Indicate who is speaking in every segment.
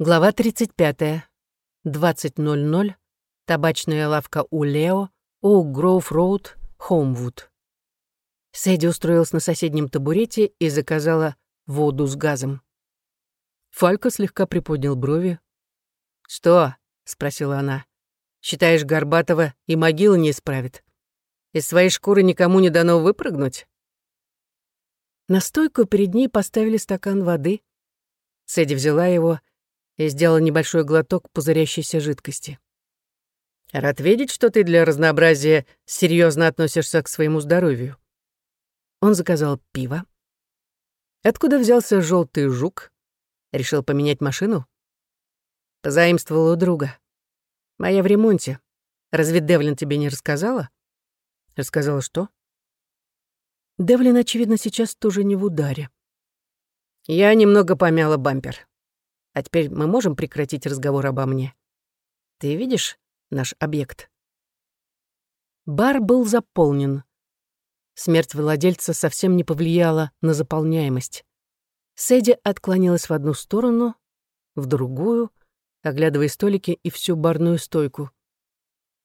Speaker 1: Глава 35. 20.00. Табачная лавка у Лео, у Гроув-Роуд, Хоумвуд. Сэдди устроилась на соседнем табурете и заказала воду с газом. Фалько слегка приподнял брови. «Что?» — спросила она. «Считаешь, Горбатова и могила не исправит? Из своей шкуры никому не дано выпрыгнуть?» На стойку перед ней поставили стакан воды. Сэдди взяла его и сделала небольшой глоток пузырящейся жидкости. «Рад видеть, что ты для разнообразия серьезно относишься к своему здоровью». Он заказал пиво. Откуда взялся желтый жук? Решил поменять машину? Позаимствовал у друга. Моя в ремонте. Разве Девлин тебе не рассказала? Рассказала что? Девлин, очевидно, сейчас тоже не в ударе. Я немного помяла бампер. А теперь мы можем прекратить разговор обо мне? Ты видишь наш объект?» Бар был заполнен. Смерть владельца совсем не повлияла на заполняемость. Сэдди отклонилась в одну сторону, в другую, оглядывая столики и всю барную стойку.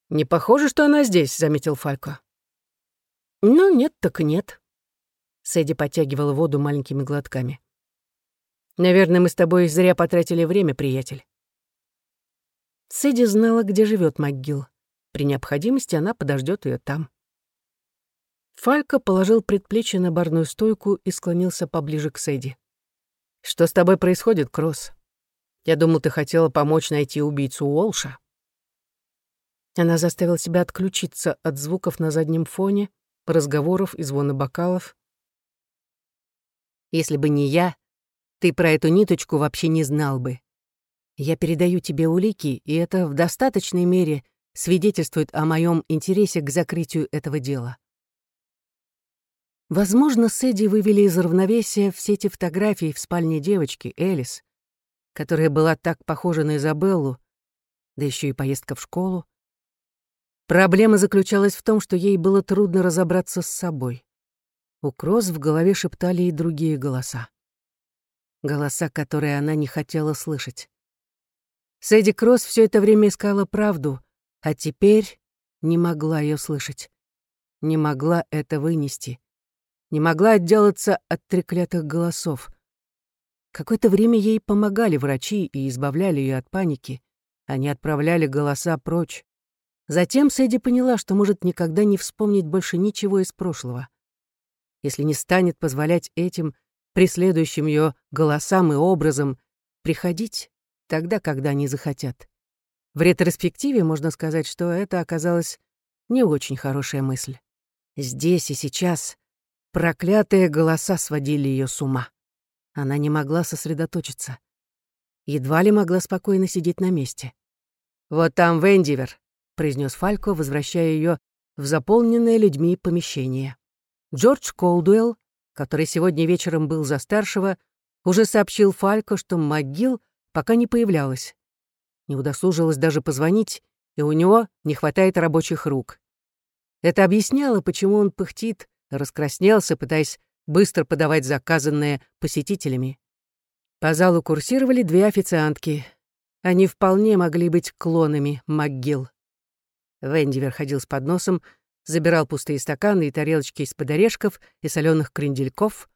Speaker 1: «Не похоже, что она здесь», — заметил Фалько. «Ну, нет так нет». Сэдди подтягивала воду маленькими глотками. Наверное, мы с тобой зря потратили время, приятель. Сэдди знала, где живет МакГилл. При необходимости она подождет ее там. Фалька положил предплечье на барную стойку и склонился поближе к Сэдди. «Что с тобой происходит, Кросс? Я думал, ты хотела помочь найти убийцу Уолша». Она заставила себя отключиться от звуков на заднем фоне, разговоров и звона бокалов. «Если бы не я, ты про эту ниточку вообще не знал бы. Я передаю тебе улики, и это в достаточной мере свидетельствует о моем интересе к закрытию этого дела. Возможно, Сэдди вывели из равновесия все эти фотографии в спальне девочки, Элис, которая была так похожа на Изабеллу, да еще и поездка в школу. Проблема заключалась в том, что ей было трудно разобраться с собой. У Кросс в голове шептали и другие голоса голоса, которые она не хотела слышать. Сэдди Кросс все это время искала правду, а теперь не могла ее слышать. Не могла это вынести. Не могла отделаться от треклятых голосов. Какое-то время ей помогали врачи и избавляли ее от паники. Они отправляли голоса прочь. Затем Сэдди поняла, что может никогда не вспомнить больше ничего из прошлого. Если не станет позволять этим преследующим ее голосам и образом, приходить тогда, когда они захотят. В ретроспективе можно сказать, что это оказалось не очень хорошая мысль. Здесь и сейчас проклятые голоса сводили ее с ума. Она не могла сосредоточиться. Едва ли могла спокойно сидеть на месте. «Вот там Вендивер», — произнес Фалько, возвращая ее в заполненное людьми помещение. Джордж Колдуэлл который сегодня вечером был за старшего, уже сообщил Фалько, что могил пока не появлялась. Не удосужилась даже позвонить, и у него не хватает рабочих рук. Это объясняло, почему он пыхтит, раскраснелся, пытаясь быстро подавать заказанное посетителями. По залу курсировали две официантки. Они вполне могли быть клонами могил. Вендивер ходил с подносом, забирал пустые стаканы и тарелочки из-под орешков и соленых крендельков.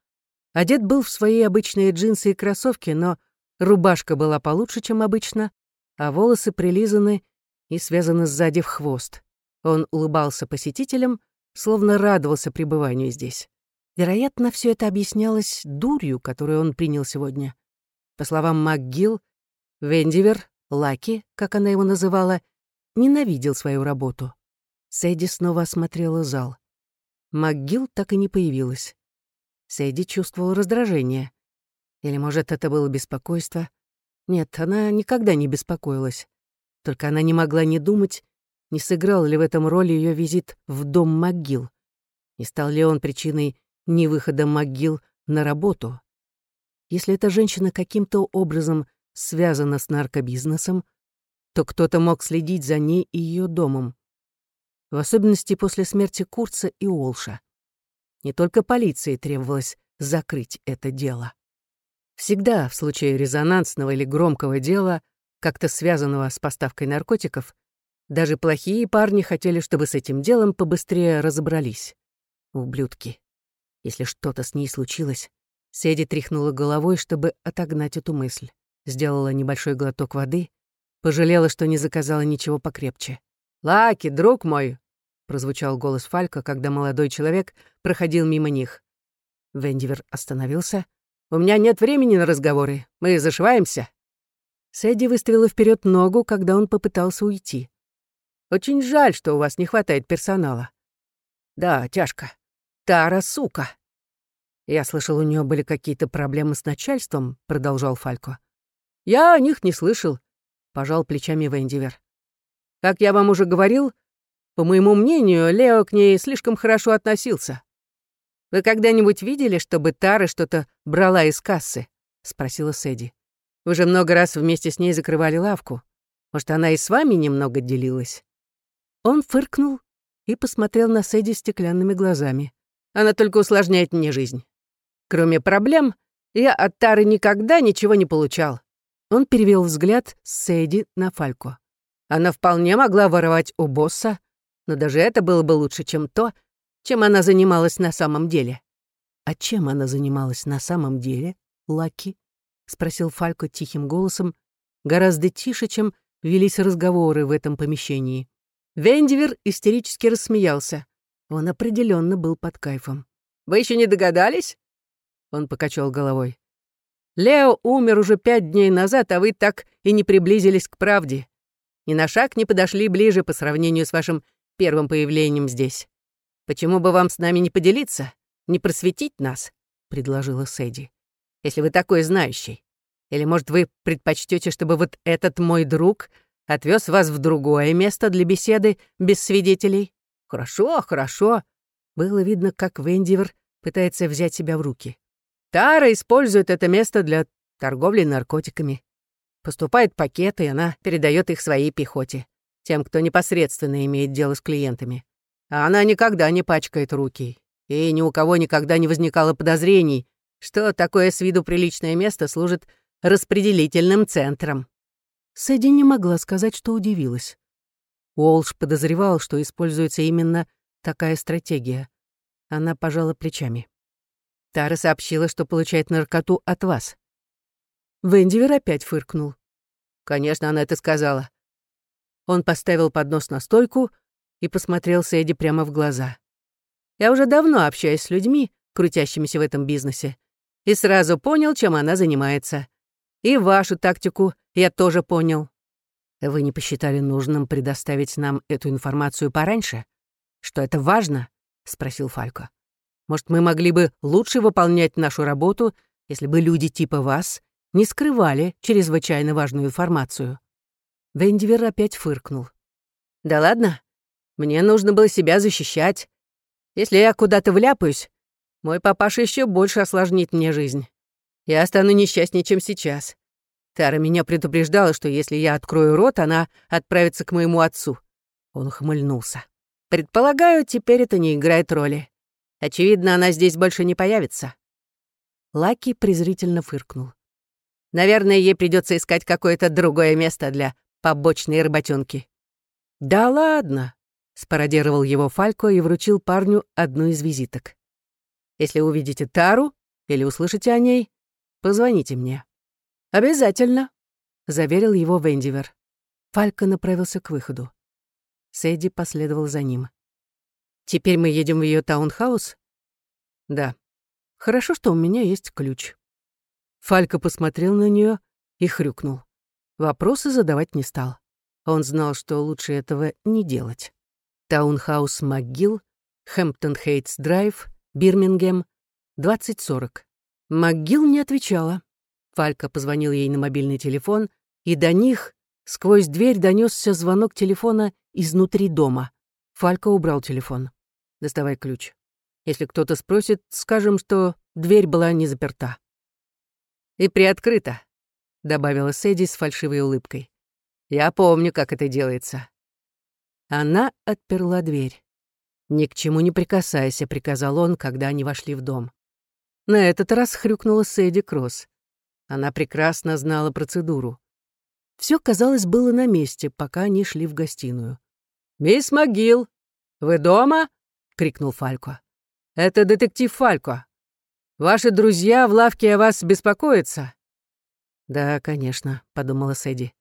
Speaker 1: Одет был в свои обычные джинсы и кроссовки, но рубашка была получше, чем обычно, а волосы прилизаны и связаны сзади в хвост. Он улыбался посетителям, словно радовался пребыванию здесь. Вероятно, все это объяснялось дурью, которую он принял сегодня. По словам МакГилл, Вендивер, Лаки, как она его называла, ненавидел свою работу. Сэдди снова осмотрела зал. МакГилл так и не появилась. Сэдди чувствовала раздражение. Или, может, это было беспокойство? Нет, она никогда не беспокоилась. Только она не могла не думать, не сыграл ли в этом роли ее визит в дом МакГилл. Не стал ли он причиной невыхода МакГилл на работу? Если эта женщина каким-то образом связана с наркобизнесом, то кто-то мог следить за ней и ее домом в особенности после смерти Курца и Олша. Не только полиции требовалось закрыть это дело. Всегда в случае резонансного или громкого дела, как-то связанного с поставкой наркотиков, даже плохие парни хотели, чтобы с этим делом побыстрее разобрались. Ублюдки. Если что-то с ней случилось, Седи тряхнула головой, чтобы отогнать эту мысль. Сделала небольшой глоток воды, пожалела, что не заказала ничего покрепче. «Лаки, друг мой!» — прозвучал голос Фалька, когда молодой человек проходил мимо них. Вендивер остановился. «У меня нет времени на разговоры. Мы зашиваемся». Сэдди выставила вперед ногу, когда он попытался уйти. «Очень жаль, что у вас не хватает персонала». «Да, тяжко. Тара, сука!» «Я слышал, у нее были какие-то проблемы с начальством», — продолжал Фалько. «Я о них не слышал», — пожал плечами Вендивер. «Как я вам уже говорил, по моему мнению, Лео к ней слишком хорошо относился. Вы когда-нибудь видели, чтобы Тара что-то брала из кассы?» — спросила Сэдди. «Вы же много раз вместе с ней закрывали лавку. Может, она и с вами немного делилась?» Он фыркнул и посмотрел на Сэдди стеклянными глазами. «Она только усложняет мне жизнь. Кроме проблем, я от Тары никогда ничего не получал». Он перевел взгляд с Сэдди на Фалько. Она вполне могла воровать у босса, но даже это было бы лучше, чем то, чем она занималась на самом деле. «А чем она занималась на самом деле, Лаки?» — спросил Фалько тихим голосом, гораздо тише, чем велись разговоры в этом помещении. Вендивер истерически рассмеялся. Он определенно был под кайфом. «Вы еще не догадались?» Он покачал головой. «Лео умер уже пять дней назад, а вы так и не приблизились к правде. Ни на шаг не подошли ближе по сравнению с вашим первым появлением здесь. Почему бы вам с нами не поделиться, не просветить нас?» — предложила Сэдди. «Если вы такой знающий. Или, может, вы предпочтете, чтобы вот этот мой друг отвез вас в другое место для беседы без свидетелей?» «Хорошо, хорошо». Было видно, как Вендивер пытается взять себя в руки. Тара использует это место для торговли наркотиками. Поступают пакеты, и она передает их своей пехоте, тем, кто непосредственно имеет дело с клиентами. А она никогда не пачкает руки. И ни у кого никогда не возникало подозрений, что такое с виду приличное место служит распределительным центром. Сэдди не могла сказать, что удивилась. Уолш подозревал, что используется именно такая стратегия. Она пожала плечами. Тара сообщила, что получает наркоту от вас. Вендивер опять фыркнул. Конечно, она это сказала. Он поставил поднос на стойку и посмотрел Сэдди прямо в глаза. Я уже давно общаюсь с людьми, крутящимися в этом бизнесе, и сразу понял, чем она занимается. И вашу тактику я тоже понял. Вы не посчитали нужным предоставить нам эту информацию пораньше? Что это важно? спросил Фалько. Может, мы могли бы лучше выполнять нашу работу, если бы люди типа вас не скрывали чрезвычайно важную информацию?» Вендивер опять фыркнул. «Да ладно, мне нужно было себя защищать. Если я куда-то вляпаюсь, мой папаша еще больше осложнит мне жизнь. Я стану несчастнее, чем сейчас. Тара меня предупреждала, что если я открою рот, она отправится к моему отцу». Он ухмыльнулся. «Предполагаю, теперь это не играет роли. Очевидно, она здесь больше не появится». Лаки презрительно фыркнул. «Наверное, ей придется искать какое-то другое место для побочной работенки». «Да ладно», — спародировал его Фалько и вручил парню одну из визиток. «Если увидите Тару или услышите о ней, позвоните мне». «Обязательно», — заверил его Вендивер. Фалько направился к выходу. Сэдди последовал за ним. Теперь мы едем в ее таунхаус? Да. Хорошо, что у меня есть ключ. Фалька посмотрел на нее и хрюкнул. Вопросы задавать не стал. Он знал, что лучше этого не делать. Таунхаус МакГилл, Хэмптон Хейтс Драйв, Бирмингем, 2040. МакГилл не отвечала. Фалька позвонил ей на мобильный телефон, и до них сквозь дверь донесся звонок телефона изнутри дома. Фалька убрал телефон. Доставай ключ. Если кто-то спросит, скажем, что дверь была не заперта. И приоткрыта, добавила Сэдди с фальшивой улыбкой. Я помню, как это делается. Она отперла дверь. «Ни к чему не прикасайся», — приказал он, когда они вошли в дом. На этот раз хрюкнула Сэдди Кросс. Она прекрасно знала процедуру. Все, казалось, было на месте, пока они шли в гостиную. «Мисс МcГилл, вы дома?» — крикнул Фалько. «Это детектив Фалько. Ваши друзья в лавке о вас беспокоятся?» «Да, конечно», — подумала Сэдди.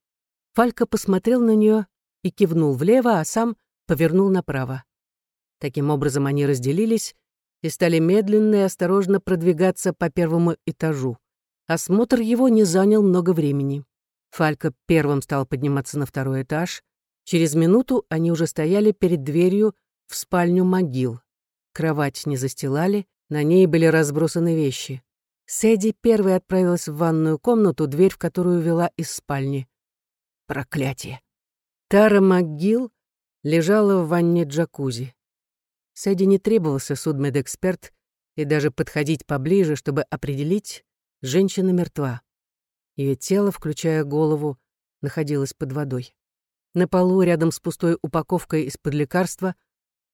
Speaker 1: Фалько посмотрел на нее и кивнул влево, а сам повернул направо. Таким образом они разделились и стали медленно и осторожно продвигаться по первому этажу. Осмотр его не занял много времени. Фалька первым стал подниматься на второй этаж. Через минуту они уже стояли перед дверью в спальню могил. Кровать не застилали, на ней были разбросаны вещи. Сэдди первой отправилась в ванную комнату, дверь в которую вела из спальни. Проклятие! Тара МcГилл лежала в ванне джакузи. Сэдди не требовался судмедэксперт и даже подходить поближе, чтобы определить, женщина мертва. Ее тело, включая голову, находилось под водой. На полу, рядом с пустой упаковкой из-под лекарства,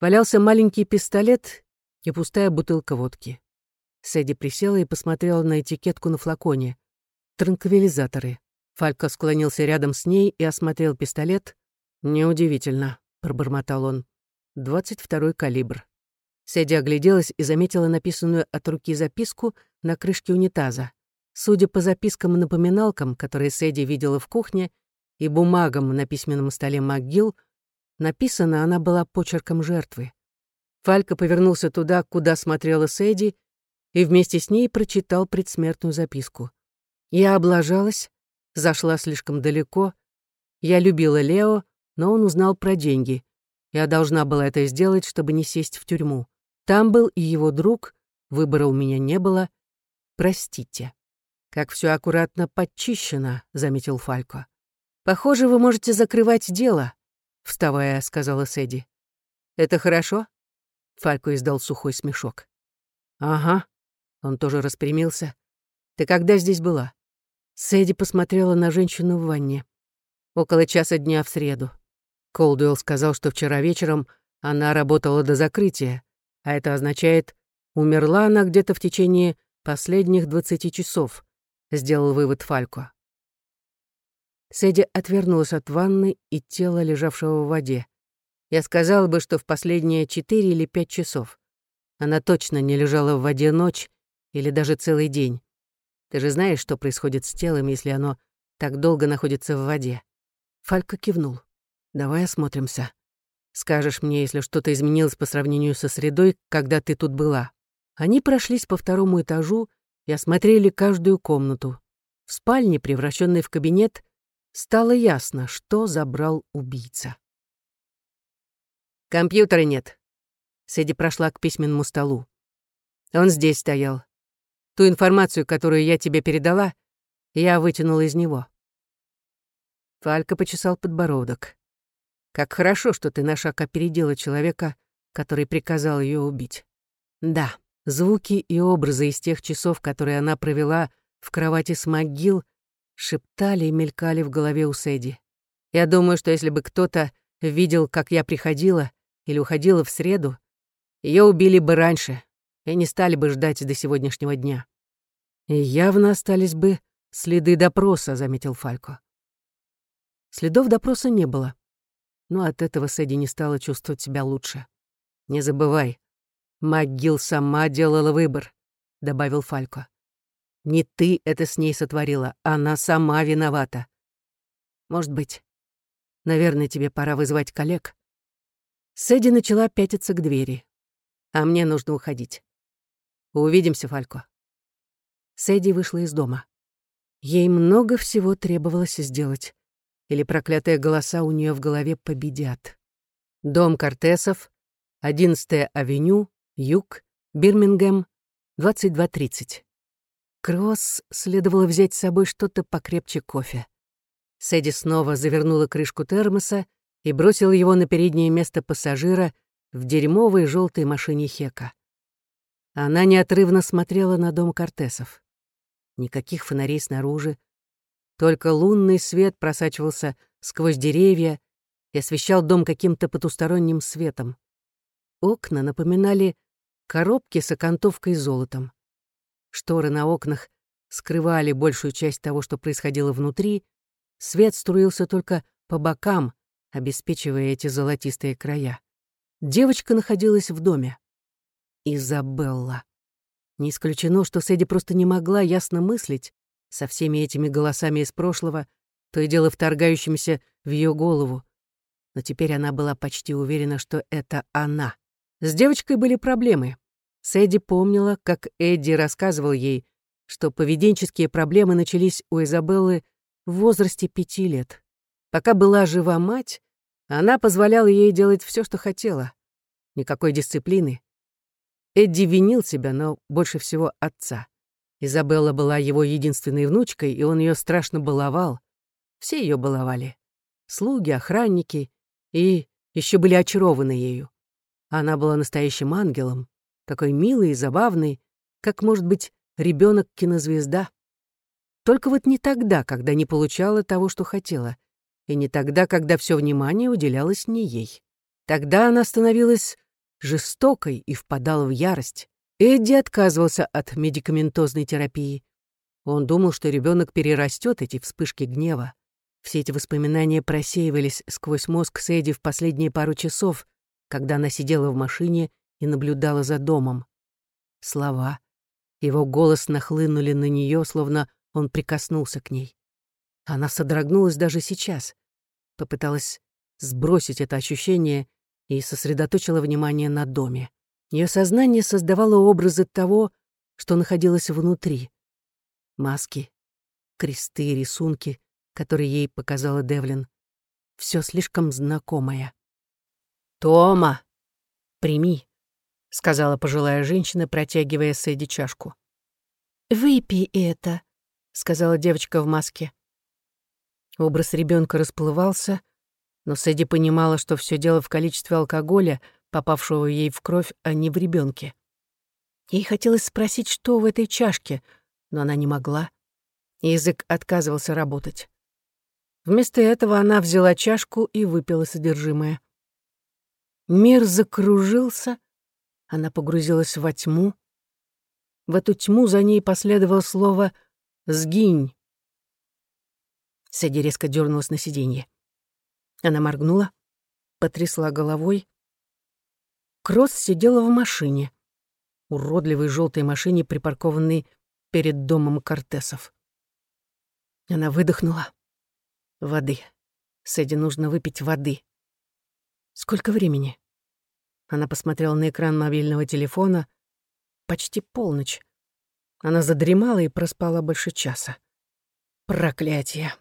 Speaker 1: валялся маленький пистолет и пустая бутылка водки. Сэдди присела и посмотрела на этикетку на флаконе. Транквилизаторы. Фалько склонился рядом с ней и осмотрел пистолет. «Неудивительно», — пробормотал он. «Двадцать второй калибр». Сэдди огляделась и заметила написанную от руки записку на крышке унитаза. Судя по запискам и напоминалкам, которые Сэдди видела в кухне, и бумагам на письменном столе МcГилл, написана она была почерком жертвы. Фалька повернулся туда, куда смотрела Сэдди, и вместе с ней прочитал предсмертную записку. «Я облажалась, зашла слишком далеко. Я любила Лео, но он узнал про деньги. Я должна была это сделать, чтобы не сесть в тюрьму. Там был и его друг, выбора у меня не было. Простите. Как все аккуратно подчищено, заметил Фалько. Похоже, вы можете закрывать дело, вставая, сказала Сэдди. Это хорошо? Фалько издал сухой смешок. Ага. Он тоже распрямился. Ты когда здесь была? Сэдди посмотрела на женщину в ванне. Около часа дня в среду. Колдуэлл сказал, что вчера вечером она работала до закрытия, а это означает, умерла она где-то в течение последних двадцати часов, сделал вывод Фалько. Сэдди отвернулась от ванны и тела, лежавшего в воде. Я сказала бы, что в последние четыре или пять часов. Она точно не лежала в воде ночь или даже целый день. Ты же знаешь, что происходит с телом, если оно так долго находится в воде. Фалько кивнул. Давай осмотримся. Скажешь мне, если что-то изменилось по сравнению со средой, когда ты тут была». Они прошлись по второму этажу и осмотрели каждую комнату. В спальне, превращенной в кабинет, стало ясно, что забрал убийца. «Компьютера нет». Сэдди прошла к письменному столу. Он здесь стоял. Ту информацию, которую я тебе передала, я вытянула из него. Фалька почесал подбородок. Как хорошо, что ты на шаг опередила человека, который приказал ее убить. Да, звуки и образы из тех часов, которые она провела в кровати с могил, шептали и мелькали в голове у Сэдди. Я думаю, что если бы кто-то видел, как я приходила или уходила в среду, ее убили бы раньше и не стали бы ждать до сегодняшнего дня. И явно остались бы следы допроса, заметил Фалько. Следов допроса не было но от этого Сэдди не стала чувствовать себя лучше. «Не забывай, МакГилл сама делала выбор», — добавил Фалько. «Не ты это с ней сотворила, она сама виновата». «Может быть. Наверное, тебе пора вызвать коллег». Сэдди начала пятиться к двери. «А мне нужно уходить. Увидимся, Фалько». Сэдди вышла из дома. Ей много всего требовалось сделать или проклятые голоса у нее в голове победят. Дом Кортесов, 11-я авеню, юг, Бирмингем, 22.30. Кросс следовало взять с собой что-то покрепче кофе. Сэдди снова завернула крышку термоса и бросила его на переднее место пассажира в дерьмовой желтой машине Хека. Она неотрывно смотрела на дом Кортесов. Никаких фонарей снаружи, только лунный свет просачивался сквозь деревья и освещал дом каким-то потусторонним светом. Окна напоминали коробки с окантовкой золотом. Шторы на окнах скрывали большую часть того, что происходило внутри, свет струился только по бокам, обеспечивая эти золотистые края. Девочка находилась в доме. Изабелла. Не исключено, что Сэдди просто не могла ясно мыслить со всеми этими голосами из прошлого, то и дело вторгающимися в ее голову. Но теперь она была почти уверена, что это она. С девочкой были проблемы. Сэдди помнила, как Эдди рассказывал ей, что поведенческие проблемы начались у Изабеллы в возрасте пяти лет. Пока была жива мать, она позволяла ей делать все, что хотела. Никакой дисциплины. Эдди винил себя, но больше всего отца. Изабелла была его единственной внучкой, и он ее страшно баловал. Все ее баловали. Слуги, охранники и еще были очарованы ею. Она была настоящим ангелом, такой милый и забавный, как может быть ребенок кинозвезда. Только вот не тогда, когда не получала того, что хотела, и не тогда, когда все внимание уделялось не ей. Тогда она становилась жестокой и впадала в ярость. Эдди отказывался от медикаментозной терапии. Он думал, что ребенок перерастет эти вспышки гнева. Все эти воспоминания просеивались сквозь мозг Сэдди в последние пару часов, когда она сидела в машине и наблюдала за домом. Слова. Его голос нахлынули на нее, словно он прикоснулся к ней. Она содрогнулась даже сейчас. Попыталась сбросить это ощущение и сосредоточила внимание на доме. Ее сознание создавало образы того, что находилось внутри. Маски, кресты, рисунки, которые ей показала Девлин. Все слишком знакомое. «Тома, прими», — сказала пожилая женщина, протягивая Сэдди чашку.
Speaker 2: «Выпей это», — сказала девочка в маске.
Speaker 1: Образ ребенка расплывался, но Сэдди понимала, что все дело в количестве алкоголя, попавшего ей в кровь, а не в ребенке. Ей хотелось спросить, что в этой чашке, но она не могла. Язык отказывался работать. Вместо этого она взяла чашку и выпила содержимое. Мир закружился, она погрузилась во тьму. В эту тьму за ней последовало слово «сгинь». Сэдди резко дернулась на сиденье. Она моргнула, потрясла головой, Кросс сидела в машине. Уродливой желтой машине, припаркованной перед домом Кортесов. Она выдохнула. Воды. Сэдди нужно выпить воды. Сколько времени? Она посмотрела на экран мобильного телефона. Почти полночь. Она задремала и проспала больше часа. Проклятие.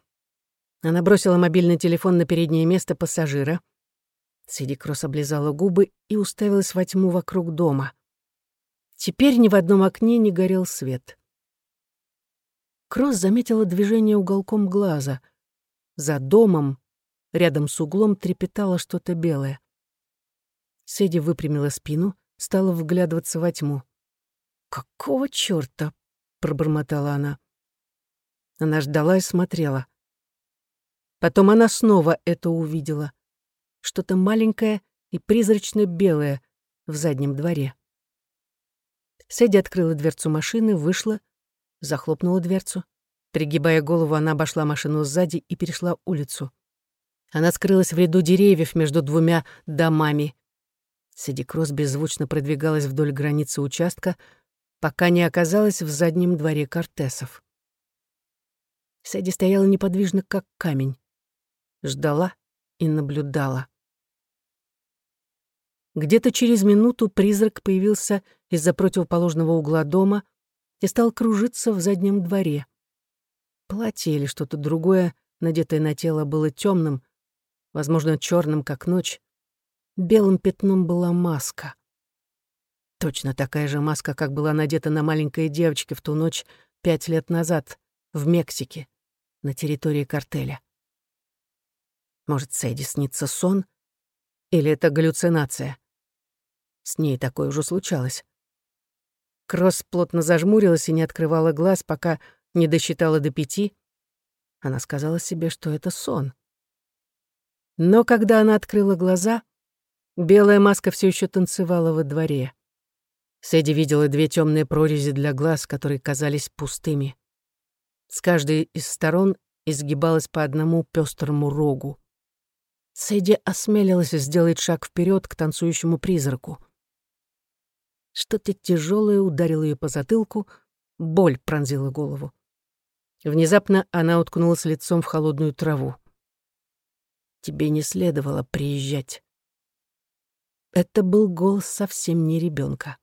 Speaker 1: Она бросила мобильный телефон на переднее место пассажира — Сиди Кросс облизала губы и уставилась во тьму вокруг дома. Теперь ни в одном окне не горел свет. Кросс заметила движение уголком глаза. За домом, рядом с углом, трепетало что-то белое. Сэдди выпрямила спину, стала вглядываться во тьму. «Какого чёрта?» — пробормотала она. Она ждала и смотрела. Потом она снова это увидела что-то маленькое и призрачно белое в заднем дворе. Сэдди открыла дверцу машины, вышла, захлопнула дверцу. Пригибая голову, она обошла машину сзади и перешла улицу. Она скрылась в ряду деревьев между двумя домами. Сэдди Кросс беззвучно продвигалась вдоль границы участка, пока не оказалась в заднем дворе Кортесов. Сэдди стояла неподвижно, как камень. Ждала и наблюдала. Где-то через минуту призрак появился из-за противоположного угла дома и стал кружиться в заднем дворе. Платье или что-то другое, надетое на тело, было темным, возможно, черным, как ночь. Белым пятном была маска. Точно такая же маска, как была надета на маленькой девочке в ту ночь пять лет назад в Мексике, на территории картеля. Может, Сэдди снится сон? Или это галлюцинация? С ней такое уже случалось. Кросс плотно зажмурилась и не открывала глаз, пока не досчитала до пяти. Она сказала себе, что это сон. Но когда она открыла глаза, белая маска все еще танцевала во дворе. Сэдди видела две темные прорези для глаз, которые казались пустыми. С каждой из сторон изгибалась по одному пестрому рогу. Сэдди осмелилась сделать шаг вперед к танцующему призраку. Что-то тяжелое ударило ее по затылку, боль пронзила голову. Внезапно она уткнулась лицом в холодную траву. «Тебе не следовало приезжать». Это был голос совсем не ребенка.